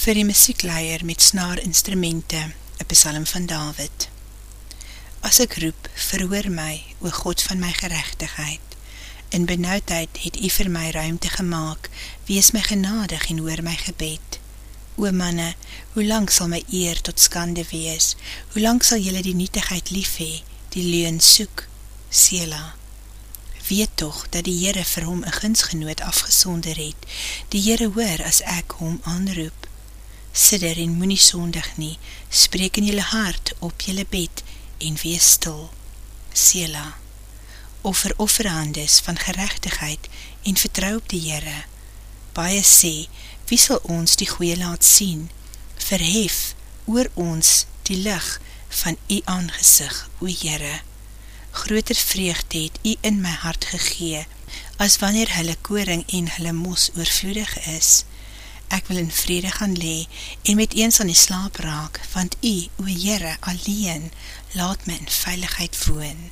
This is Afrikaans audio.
vir die muziekleier met snaar instrumente, een psalm van David. As ek roep, verhoor my, o God van my gerechtigheid. In benauwdheid het u vir my ruimte gemaakt, wees my genadig en hoor my gebed. O manne, hoe lang sal my eer tot skande wees, hoe lang sal jylle die nietigheid lief hee, die leun soek, Sela. Weet toch, dat die Heere vir hom een gunsgenoot afgesonder het, die Heere hoor as ek hom aanroep. Sidder en moe nie sondig nie, spreek in jylle hart op jylle bed en wees stil. Sela, offer offerhandes van gerechtigheid en vertrouw op die Heere. Baie sê, wie sal ons die goeie laat sien? Verhef oor ons die lig van die aangezig, o Heere. Groter vreugde het u in my hart gegee, as wanneer hulle koring en hulle mos oorvloedig is ek wil in vrede gaan lee en met eens aan die slaap raak, want u, o Heere, alleen, laat my in veiligheid woon.